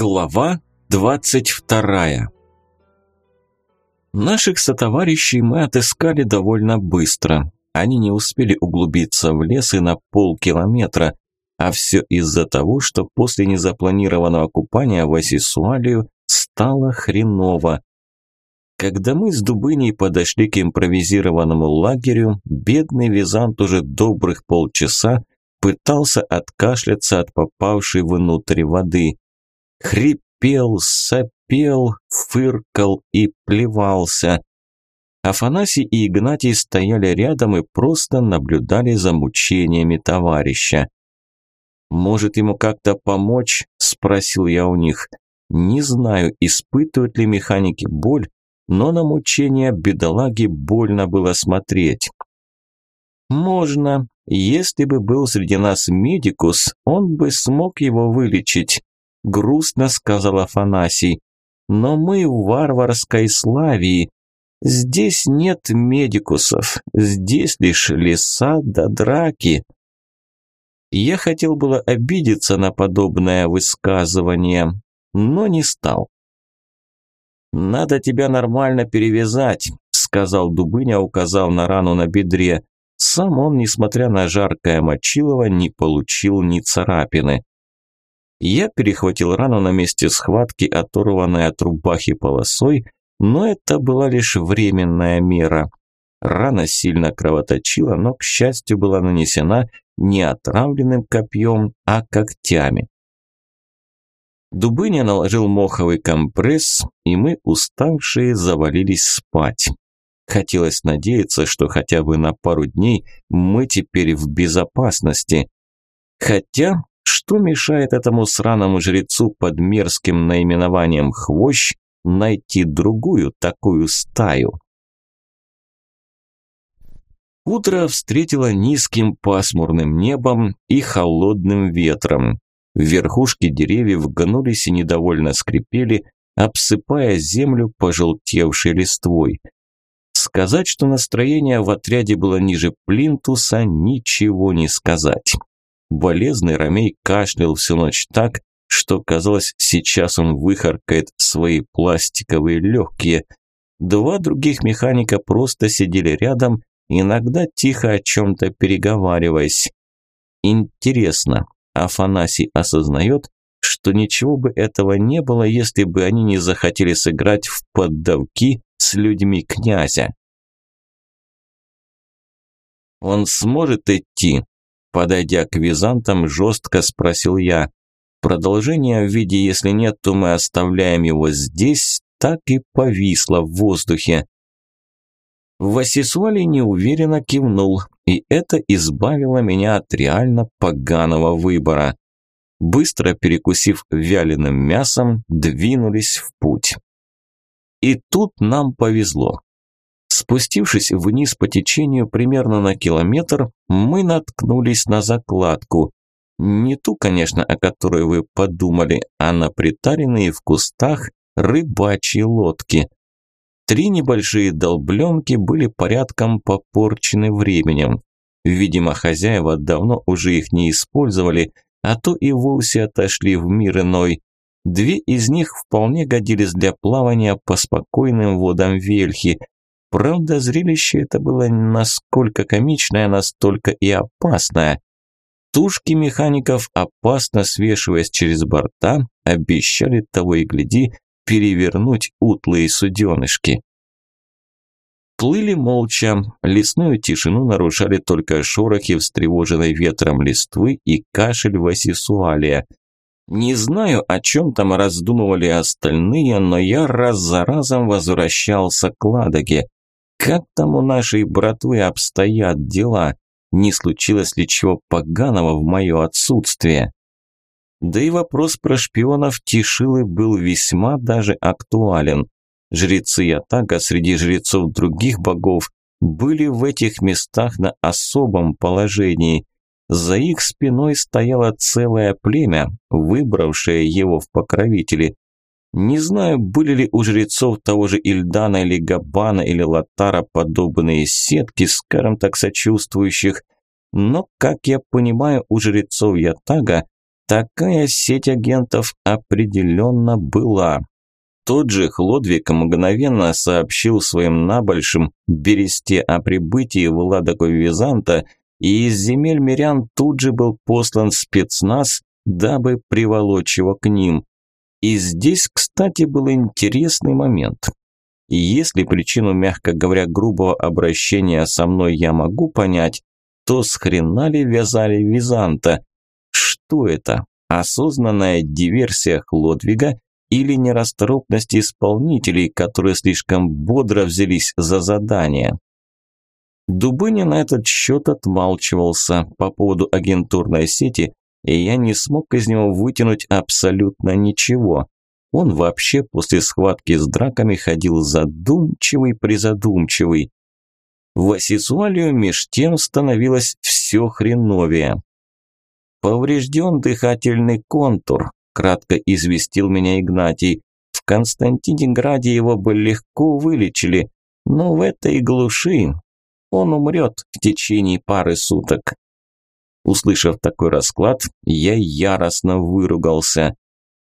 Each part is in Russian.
Глава 22 Наших сотоварищей мы отыскали довольно быстро. Они не успели углубиться в лес и на полкилометра, а все из-за того, что после незапланированного купания в Асисуалию стало хреново. Когда мы с Дубыней подошли к импровизированному лагерю, бедный Визант уже добрых полчаса пытался откашляться от попавшей внутрь воды – хрипел, сопел, фыркал и плевался. Афанасий и Игнатий стояли рядом и просто наблюдали за мучениями товарища. «Может, ему как-то помочь?» – спросил я у них. «Не знаю, испытывают ли механики боль, но на мучения бедолаги больно было смотреть». «Можно. Если бы был среди нас медикус, он бы смог его вылечить грустно сказал Афанасий. Но мы в варварской Славии. Здесь нет медикусов, здесь лишь леса да драки. Я хотел было обидеться на подобное высказывание, но не стал. «Надо тебя нормально перевязать», – сказал Дубыня, указал на рану на бедре. Сам он, несмотря на жаркое мочилово, не получил ни царапины. Я перехватил рану на месте схватки, оторванной от рубахи полосой, но это была лишь временная мера. Рана сильно кровоточила, но, к счастью, была нанесена не отравленным копьем, а когтями. Дубыня наложил моховый компресс, и мы, уставшие, завалились спать. Хотелось надеяться, что хотя бы на пару дней мы теперь в безопасности. Хотя что мешает этому сраному жрецу под мерзким наименованием «хвощ» найти другую такую стаю? Утро встретило низким пасмурным небом и холодным ветром. Верхушки деревьев гнулись и недовольно скрипели, обсыпая землю пожелтевшей листвой. Сказать, что настроение в отряде было ниже плинтуса, ничего не сказать. Болезный Ромей кашлял всю ночь так, что казалось, сейчас он выхаркает свои пластиковые легкие. Два других механика просто сидели рядом, иногда тихо о чем-то переговариваясь. Интересно, Афанасий осознает, что ничего бы этого не было, если бы они не захотели сыграть в поддавки с людьми князя. «Он сможет идти?» Подойдя к византам, жестко спросил я. Продолжение в виде «если нет, то мы оставляем его здесь» так и повисло в воздухе. Васисуали неуверенно кивнул, и это избавило меня от реально поганого выбора. Быстро перекусив вяленым мясом, двинулись в путь. И тут нам повезло. Спустившись вниз по течению примерно на километр, мы наткнулись на закладку. Не ту, конечно, о которой вы подумали, а на притаренные в кустах рыбачьи лодки. Три небольшие долбленки были порядком попорчены временем. Видимо, хозяева давно уже их не использовали, а то и вовсе отошли в мир иной. Две из них вполне годились для плавания по спокойным водам Вельхи, Правда, зрелище это было насколько комичное, настолько и опасное. Тушки механиков, опасно свешиваясь через борта, обещали того и гляди перевернуть утлые суденышки. Плыли молча, лесную тишину нарушали только шорохи встревоженной ветром листвы и кашель Васисуалия. Не знаю, о чем там раздумывали остальные, но я раз за разом возвращался к Ладоге. Как там у нашей братвы обстоят дела? Не случилось ли чего поганого в мое отсутствие? Да и вопрос про шпионов Тишилы был весьма даже актуален. Жрецы Ятага среди жрецов других богов были в этих местах на особом положении. За их спиной стояло целое племя, выбравшее его в покровители. Не знаю, были ли у жрецов того же Ильдана или Габана или Латара подобные сетки, скажем так, сочувствующих, но, как я понимаю, у жрецов Ятага Такая сеть агентов определенно была. Тот же Хлодвиг мгновенно сообщил своим набольшим Бересте о прибытии Влада Византа, и из земель мирян тут же был послан спецназ, дабы приволочь его к ним. И здесь, кстати, был интересный момент. Если причину, мягко говоря, грубого обращения со мной я могу понять, то с хрена ли вязали Византа? Что это? Осознанная диверсия Хлодвига или нерасторопность исполнителей, которые слишком бодро взялись за задание? Дубынин на этот счет отмалчивался по поводу агентурной сети, и я не смог из него вытянуть абсолютно ничего. Он вообще после схватки с драками ходил задумчивый-призадумчивый. В Асисуалию меж тем становилось все хреновее. «Поврежден дыхательный контур», – кратко известил меня Игнатий. «В Константинеграде его бы легко вылечили, но в этой глуши он умрет в течение пары суток». Услышав такой расклад, я яростно выругался.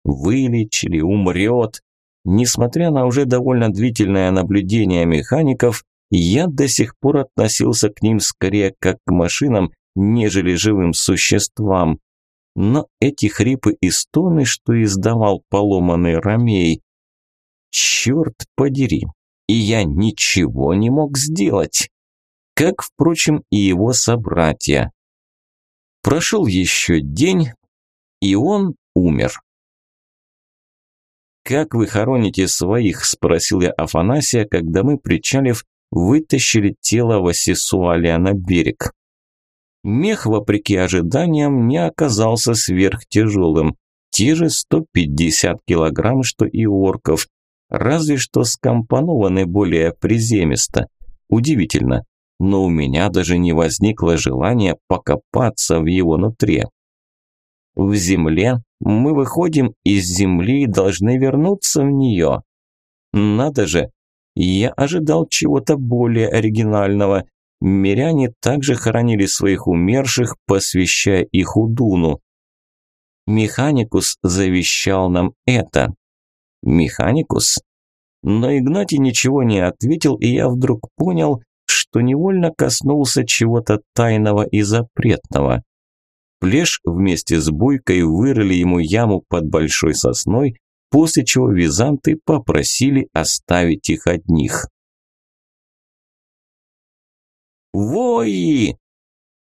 «Вылечили, умрет». Несмотря на уже довольно длительное наблюдение механиков, я до сих пор относился к ним скорее как к машинам, нежели живым существам. Но эти хрипы и стоны, что издавал поломанный Ромей, черт подери, и я ничего не мог сделать. Как, впрочем, и его собратья. Прошел еще день, и он умер. «Как вы хороните своих?» – спросил я Афанасия, когда мы, причалив, вытащили тело Васисуалия на берег. Мех, вопреки ожиданиям, не оказался сверхтяжелым. Те же 150 килограмм, что и орков, разве что скомпонованы более приземисто. Удивительно, но у меня даже не возникло желания покопаться в его нутре. В земле мы выходим из земли и должны вернуться в нее. Надо же, я ожидал чего-то более оригинального, Миряне также хоронили своих умерших, посвящая их Удуну. Механикус завещал нам это. Механикус? Но Игнатий ничего не ответил, и я вдруг понял, что невольно коснулся чего-то тайного и запретного. Плеш вместе с Буйкой вырыли ему яму под большой сосной, после чего византы попросили оставить их одних. Вои!»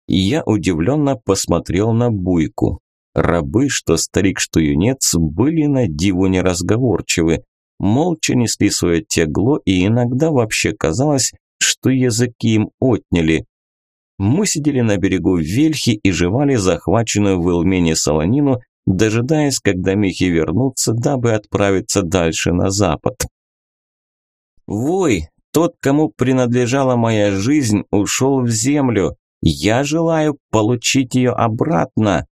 Я удивленно посмотрел на Буйку. Рабы, что старик, что юнец, были на диву неразговорчивы, молча несли свое тегло, и иногда вообще казалось, что языки им отняли. Мы сидели на берегу Вельхи и жевали захваченную в Илмене солонину, дожидаясь, когда мехи вернутся, дабы отправиться дальше на запад. «Вой, тот, кому принадлежала моя жизнь, ушел в землю. Я желаю получить ее обратно.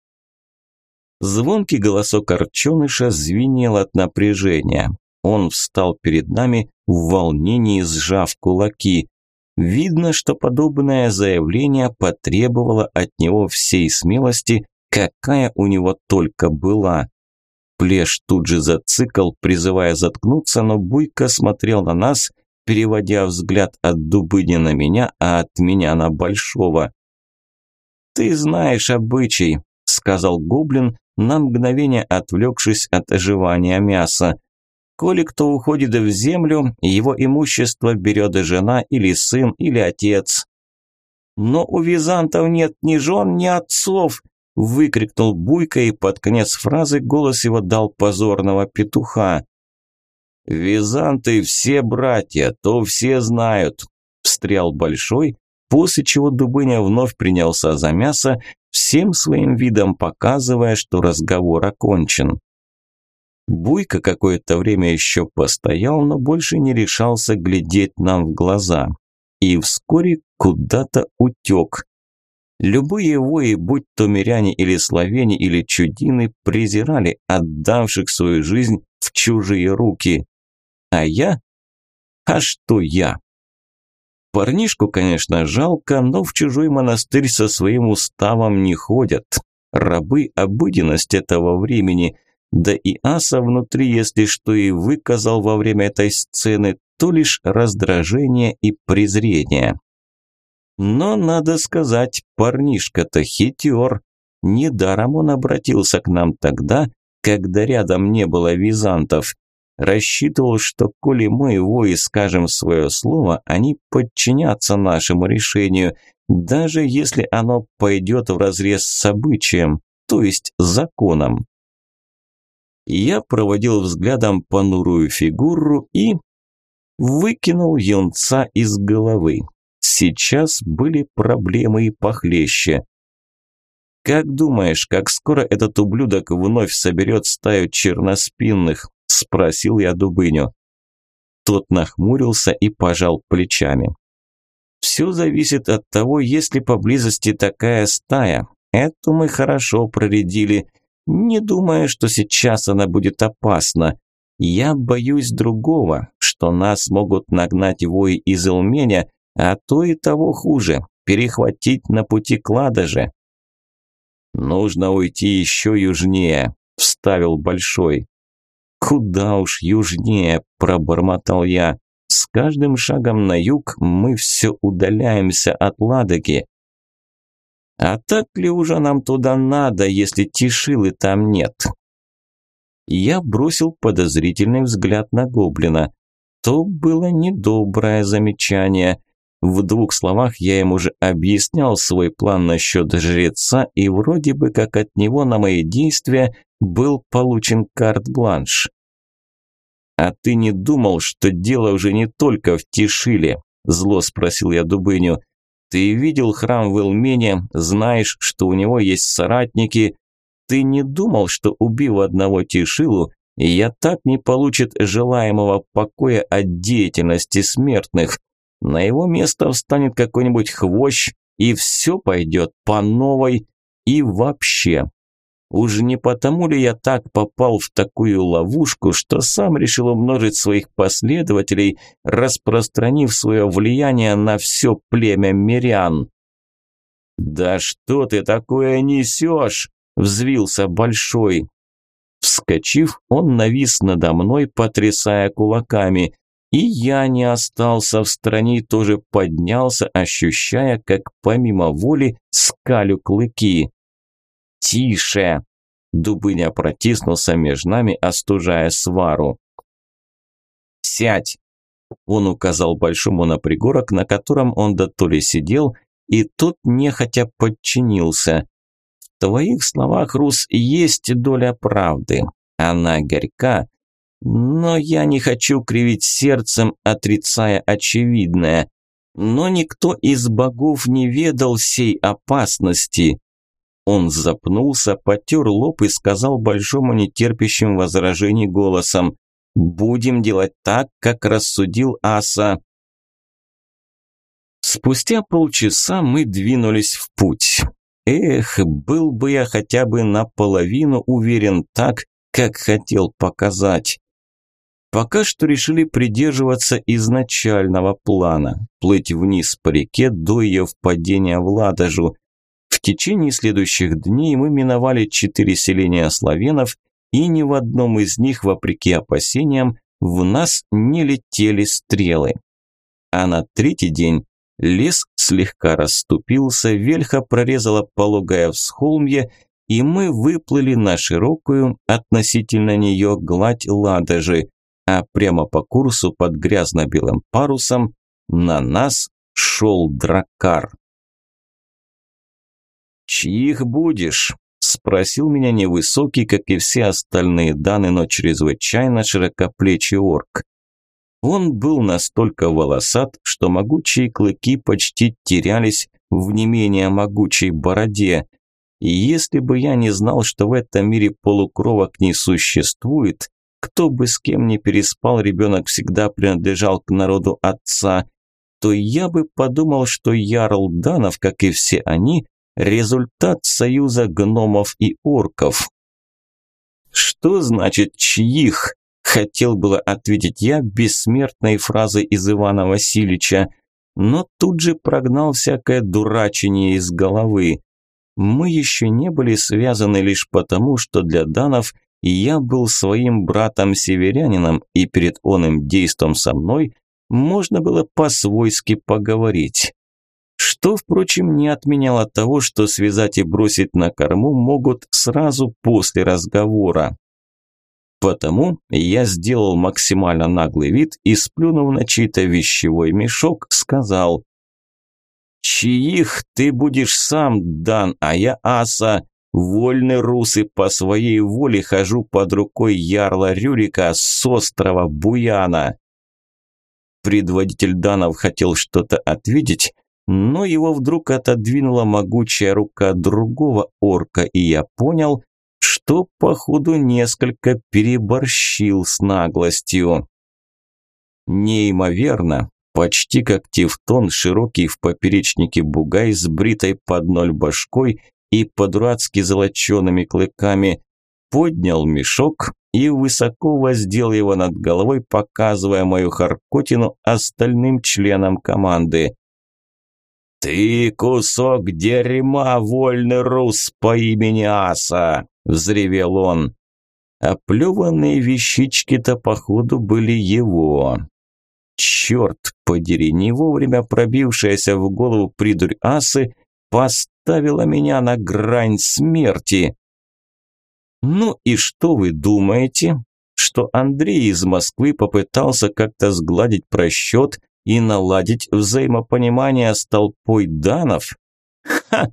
Звонкий голосок Арченыша звенел от напряжения. Он встал перед нами в волнении, сжав кулаки. Видно, что подобное заявление потребовало от него всей смелости, какая у него только была. Плеш тут же зацикал, призывая заткнуться, но Буйко смотрел на нас – переводя взгляд от Дубыни на меня, а от меня на Большого. «Ты знаешь обычай», – сказал Гоблин, на мгновение отвлекшись от оживания мяса. «Коли кто уходит в землю, его имущество берет жена или сын или отец». «Но у византов нет ни жен, ни отцов», – выкрикнул Буйка, и под конец фразы голос его дал позорного петуха. «Византы все братья, то все знают», – встрял Большой, после чего Дубыня вновь принялся за мясо, всем своим видом показывая, что разговор окончен. Буйка какое-то время еще постоял, но больше не решался глядеть нам в глаза. И вскоре куда-то утек. Любые вои, будь то миряне или славяне или чудины, презирали отдавших свою жизнь в чужие руки. А я? А что я? Парнишку, конечно, жалко, но в чужой монастырь со своим уставом не ходят. рабы – обыденность этого времени. Да и Аса внутри, если что и выказал во время этой сцены, то лишь раздражение и презрение. Но, надо сказать, парнишка-то хитер. Недаром он обратился к нам тогда, когда рядом не было византов. Рассчитывал, что коли мы его и скажем свое слово, они подчинятся нашему решению, даже если оно пойдет вразрез с обычаем, то есть законом. Я проводил взглядом понурую фигуру и выкинул юнца из головы. Сейчас были проблемы и похлеще. «Как думаешь, как скоро этот ублюдок вновь соберет стаю черноспинных?» – спросил я Дубыню. Тот нахмурился и пожал плечами. «Все зависит от того, есть ли поблизости такая стая. Эту мы хорошо проредили, не думая, что сейчас она будет опасна. Я боюсь другого, что нас могут нагнать вои из Илменя, а то и того хуже – перехватить на пути кладожи». «Нужно уйти еще южнее», – вставил Большой. «Куда уж южнее», – пробормотал я. «С каждым шагом на юг мы все удаляемся от Ладоги». «А так ли уже нам туда надо, если Тишилы там нет?» Я бросил подозрительный взгляд на гоблина. То было недоброе замечание. В двух словах я ему уже объяснял свой план насчет жреца, и вроде бы как от него на мои действия был получен карт-бланш. «А ты не думал, что дело уже не только в Тишиле?» – зло спросил я Дубыню. «Ты видел храм в Элмене, знаешь, что у него есть соратники. Ты не думал, что, убив одного Тишилу, я так не получит желаемого покоя от деятельности смертных?» На его место встанет какой-нибудь хвощ, и все пойдет по новой. И вообще, уж не потому ли я так попал в такую ловушку, что сам решил умножить своих последователей, распространив свое влияние на все племя мирян? «Да что ты такое несешь?» – взвился Большой. Вскочив, он навис надо мной, потрясая кулаками. И я не остался в стороне, тоже поднялся, ощущая, как помимо воли скалю клыки. «Тише!» Дубыня протиснулся между нами, остужая свару. «Сядь!» Он указал большому на пригорок, на котором он до то ли сидел, и тот нехотя подчинился. В твоих словах, Рус, есть доля правды. Она горька, но я не хочу кривить сердцем, отрицая очевидное. Но никто из богов не ведал сей опасности. Он запнулся, потер лоб и сказал большому нетерпящим возражений голосом «Будем делать так, как рассудил Аса». Спустя полчаса мы двинулись в путь. Эх, был бы я хотя бы наполовину уверен так, как хотел показать. Пока что решили придерживаться изначального плана – плыть вниз по реке до ее впадения в Ладожу. Течение следующих дней мы миновали четыре селения славянов, и ни в одном из них, вопреки опасениям, в нас не летели стрелы. А на третий день лес слегка расступился, вельха прорезала пологое всхолмье, и мы выплыли на широкую, относительно нее гладь Ладожи а прямо по курсу под грязно-белым парусом на нас шел дракар. «Чьих будешь?» – спросил меня невысокий, как и все остальные даны, но чрезвычайно широкоплечий орк. Он был настолько волосат, что могучие клыки почти терялись в не менее могучей бороде. И если бы я не знал, что в этом мире полукровок не существует, кто бы с кем ни переспал, ребенок всегда принадлежал к народу отца, то я бы подумал, что Ярл Данов, как и все они, результат союза гномов и орков. Что значит «чьих»? Хотел было ответить я бессмертной фразой из Ивана Васильевича, но тут же прогнал всякое дурачение из головы. Мы еще не были связаны лишь потому, что для данов я был своим братом-северянином, и перед оным действом со мной можно было по-свойски поговорить. Что, впрочем, не отменяло того, что связать и бросить на корму могут сразу после разговора. Потому я сделал максимально наглый вид и, сплюнув на чей-то вещевой мешок, сказал «Чьих ты будешь сам, Дан, а я аса. Вольный рус и по своей воле хожу под рукой ярла Рюрика с острова Буяна». Предводитель Данов хотел что-то ответить, но его вдруг отодвинула могучая рука другого орка, и я понял, что, походу, несколько переборщил с наглостью. Неимоверно, почти как тефтон, широкий в поперечнике бугай с бритой под ноль башкой и по-дурацки золочеными клыками, поднял мешок и высоко воздел его над головой, показывая мою харкотину остальным членам команды. «Ты кусок дерьма, вольный рус по имени Аса!» – взревел он. Оплеванные вещички-то, походу, были его. Черт подери, не вовремя пробившаяся в голову придурь Асы поставила меня на грань смерти. Ну и что вы думаете? Что Андрей из Москвы попытался как-то сгладить просчет и наладить взаимопонимание с толпой данов? Ха!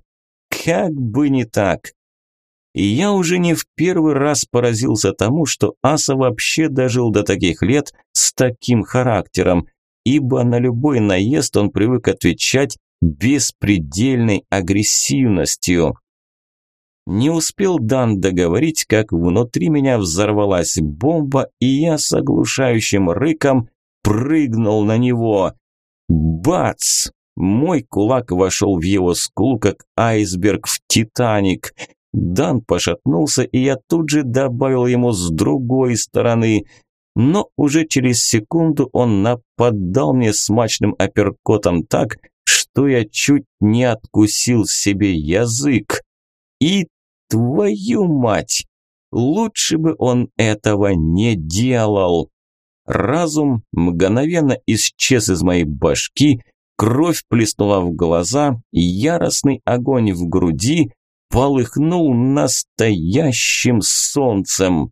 Как бы не так! И я уже не в первый раз поразился тому, что Аса вообще дожил до таких лет с таким характером, ибо на любой наезд он привык отвечать беспредельной агрессивностью. Не успел Дан договорить, как внутри меня взорвалась бомба, и я с оглушающим рыком прыгнул на него. Бац! Мой кулак вошел в его скулу, как айсберг в Титаник. Дан пошатнулся, и я тут же добавил ему с другой стороны. Но уже через секунду он нападал мне смачным апперкотом так, что я чуть не откусил себе язык. И твою мать! Лучше бы он этого не делал. Разум мгновенно исчез из моей башки, кровь плеснула в глаза, яростный огонь в груди полыхнул настоящим солнцем.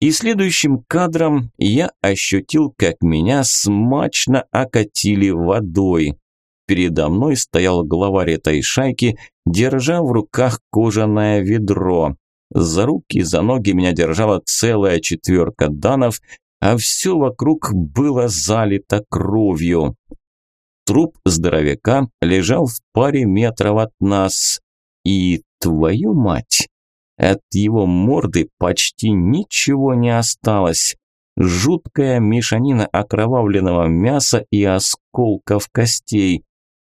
И следующим кадром я ощутил, как меня смачно окатили водой. Передо мной стоял главарь этой шайки, держа в руках кожаное ведро. За руки, за ноги меня держала целая четверка данов, а все вокруг было залито кровью. Труп здоровяка лежал в паре метров от нас. И, твою мать, от его морды почти ничего не осталось. Жуткая мешанина окровавленного мяса и осколков костей.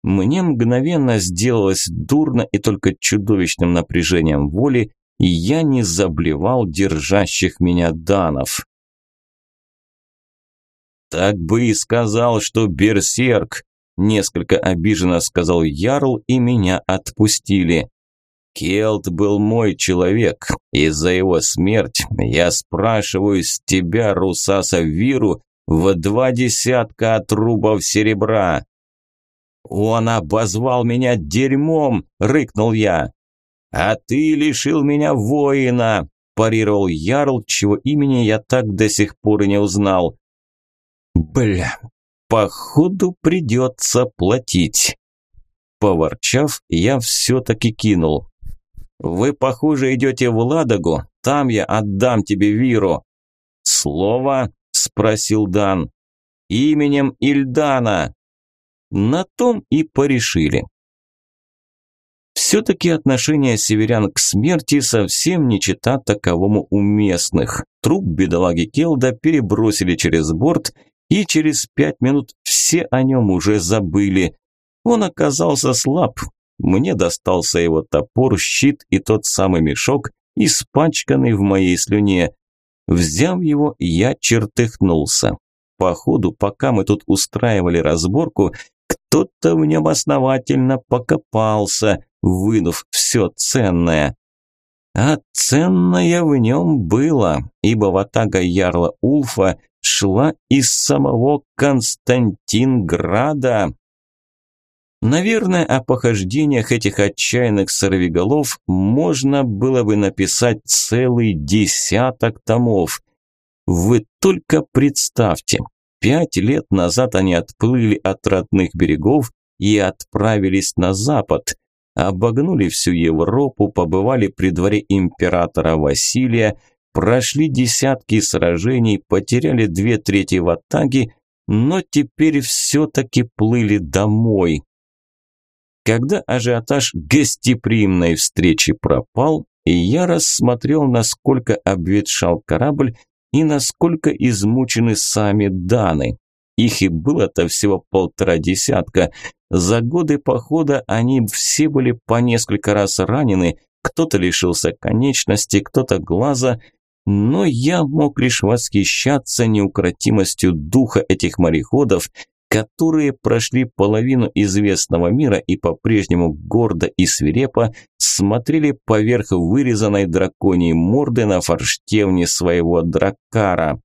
Мне мгновенно сделалось дурно и только чудовищным напряжением воли и я не заблевал держащих меня данов. «Так бы и сказал, что берсерк!» Несколько обиженно сказал Ярл, и меня отпустили. Келт был мой человек, и за его смерть я спрашиваю с тебя, Русаса Виру, в два десятка отрубов серебра. Он обозвал меня дерьмом, рыкнул я. «А ты лишил меня воина!» – парировал Ярл, чего имени я так до сих пор и не узнал. «Бля, походу придется платить». Поворчав, я все-таки кинул. «Вы, похоже, идете в Ладогу, там я отдам тебе Виру». «Слово?» – спросил Дан. «Именем Ильдана». На том и порешили. Все-таки отношение северян к смерти совсем не чета таковому у местных. Труп бедолаги Келда перебросили через борт, и через пять минут все о нем уже забыли. Он оказался слаб. Мне достался его топор, щит и тот самый мешок, испачканный в моей слюне. Взяв его, я чертыхнулся. Походу, пока мы тут устраивали разборку, кто-то в нем основательно покопался – вынув все ценное. А ценное в нем было, ибо ватага ярла Ульфа шла из самого Константинграда. Наверное, о похождениях этих отчаянных сорвиголов можно было бы написать целый десяток томов. Вы только представьте, пять лет назад они отплыли от родных берегов и отправились на запад, обогнули всю Европу, побывали при дворе императора Василия, прошли десятки сражений, потеряли две трети в атаге, но теперь все-таки плыли домой. Когда ажиотаж гостеприимной встречи пропал, я рассмотрел, насколько обветшал корабль и насколько измучены сами Даны. Их и было-то всего полтора десятка. За годы похода они все были по несколько раз ранены, кто-то лишился конечности, кто-то глаза, но я мог лишь восхищаться неукротимостью духа этих мореходов, которые прошли половину известного мира и по-прежнему гордо и свирепо смотрели поверх вырезанной драконьей морды на форштевне своего драккара.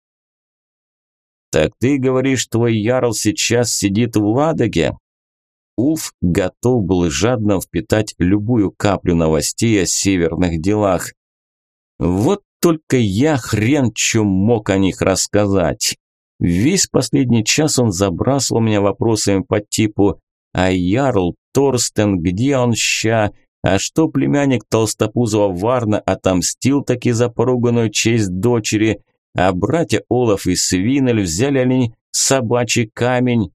«Так ты говоришь, твой ярл сейчас сидит в Ладоге?» Уф готов был жадно впитать любую каплю новостей о северных делах. Вот только я хрен чем мог о них рассказать. Весь последний час он забрасывал меня вопросами по типу «А Ярл, Торстен, где он ща? А что племянник толстопузого Варна отомстил таки за поруганную честь дочери? А братья Олаф и Свинель взяли они собачий камень?»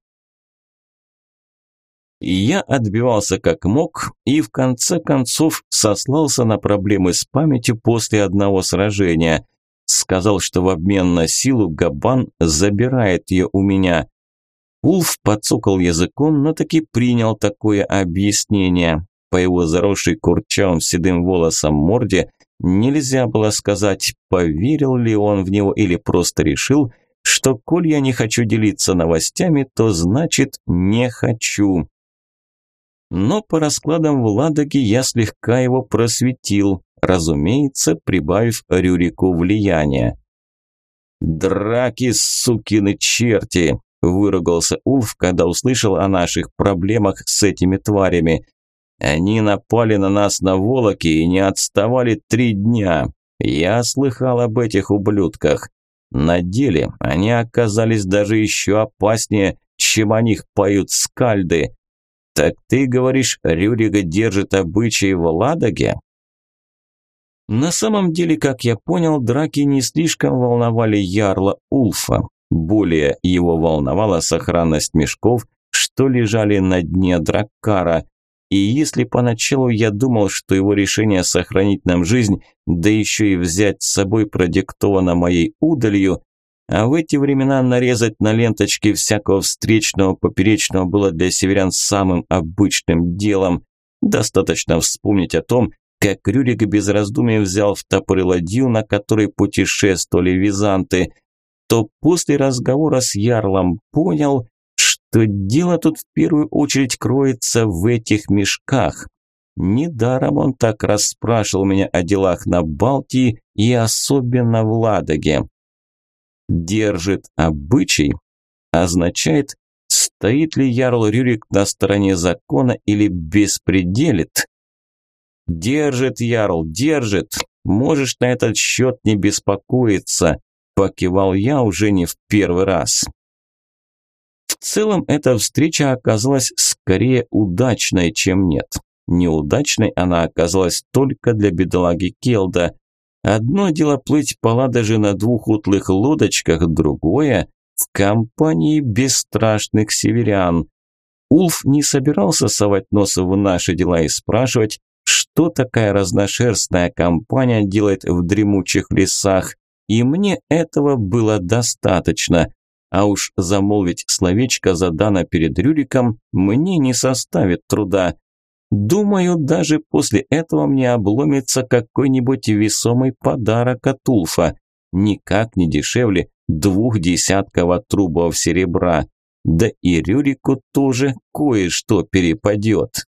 Я отбивался как мог и в конце концов сослался на проблемы с памятью после одного сражения. Сказал, что в обмен на силу Габан забирает ее у меня. Улф подсокал языком, но таки принял такое объяснение. По его заросшей курчавым седым волосом морде нельзя было сказать, поверил ли он в него или просто решил, что коль я не хочу делиться новостями, то значит не хочу. Но по раскладам в Ладоге я слегка его просветил разумеется, прибавив Рюрику влияния. «Драки, сукины черти!» – выругался Улф, когда услышал о наших проблемах с этими тварями. «Они напали на нас на Волоке и не отставали три дня. Я слыхал об этих ублюдках. На деле они оказались даже еще опаснее, чем о них поют скальды. Так ты говоришь, Рюрига держит обычаи в Ладоге?» На самом деле, как я понял, драки не слишком волновали ярла Улфа. Более его волновала сохранность мешков, что лежали на дне Драккара. И если поначалу я думал, что его решение сохранить нам жизнь, да еще и взять с собой продиктовано моей удалью, а в эти времена нарезать на ленточке всякого встречного поперечного было для северян самым обычным делом. Достаточно вспомнить о том, как Рюрик без раздумий взял в топоры ладью, на которой путешествовали византы, то после разговора с Ярлом понял, что дело тут в первую очередь кроется в этих мешках. Недаром он так расспрашивал меня о делах на Балтии и особенно в Ладоге. Держит обычай означает, стоит ли Ярл Рюрик на стороне закона или беспределит. «Держит, Ярл, держит! Можешь на этот счет не беспокоиться!» – покивал я уже не в первый раз. В целом, эта встреча оказалась скорее удачной, чем нет. Неудачной она оказалась только для бедолаги Келда. Одно дело плыть по Ладоже на двух утлых лодочках, другое – в компании бесстрашных северян. Улф не собирался совать нос в наши дела и спрашивать, что такая разношерстная компания делает в дремучих лесах, и мне этого было достаточно. А уж замолвить словечко за Дана перед Рюриком мне не составит труда. Думаю, даже после этого мне обломится какой-нибудь весомый подарок от Улфа. Никак не дешевле двух десятков трубов серебра. Да и Рюрику тоже кое-что перепадет.